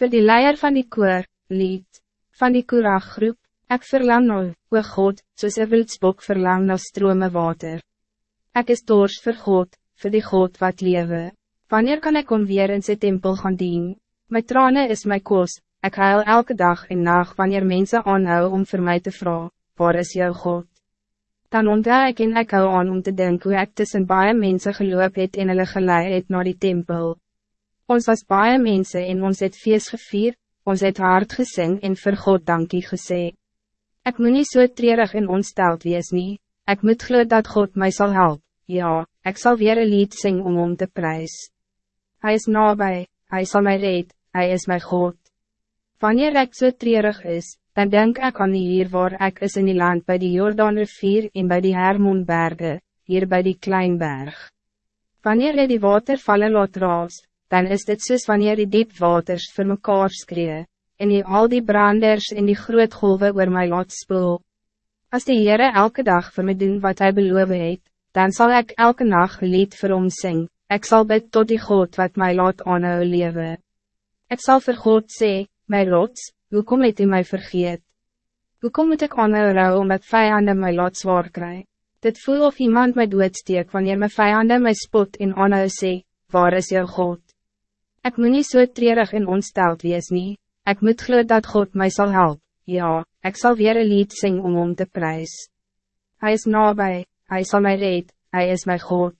Voor die leier van die koor, lied, van die kooraggroep, ik verlang nou, o God, soos een wildsbok verlang na strome water. Ik is doors vir God, vir die God wat lewe. Wanneer kan ik weer in sy tempel gaan dien? My trane is my koos, ik huil elke dag en nacht wanneer mensen aanhou om voor mij te vragen, waar is jou God? Dan onthou ik en ek hou aan om te denken hoe ek tussen baie mense geloop het en hulle gelei het na die tempel. Ons was baie mense en ons het feest gevier, ons het hard gesing en vir God dankie gesê. Ik moet niet zo so treurig en ontsteld wees nie, ek moet glo dat God mij zal helpen. ja, ik zal weer een lied zingen om om te prijs. Hij is nabij, hij zal mij red, hij is mijn God. Wanneer ik zo so treurig is, dan denk ik aan die hier waar ik is in die land bij die Jordaanrivier en bij die Hermonbergen, hier bij die Kleinberg. Wanneer hy die watervallen laat raas, dan is dit soos wanneer die diep waters vir mekaar skree, en die al die branders en die groot golwe oor my laat spoel. As die Heere elke dag vir my doen wat hij beloof het, dan zal ik elke nacht lied vir hom sing, ek sal bid tot die God wat mij laat aanhou lewe. Ek sal vir God sê, my rots, Hoekom het u mij vergeet? Hoekom moet ik aanhou rouw omdat vijanden mij laat zwaar kry? Dit voel of iemand mij doodsteek wanneer mijn vijanden mij spot en aanhou sê, waar is jou God? Ik moet niet zo so treurig en ontsteld wees nie, ik moet glo dat God mij zal helpen. ja, ik zal weer een lied zingen om om te prijs. Hij is nabij, hij zal mij red, hij is mijn God.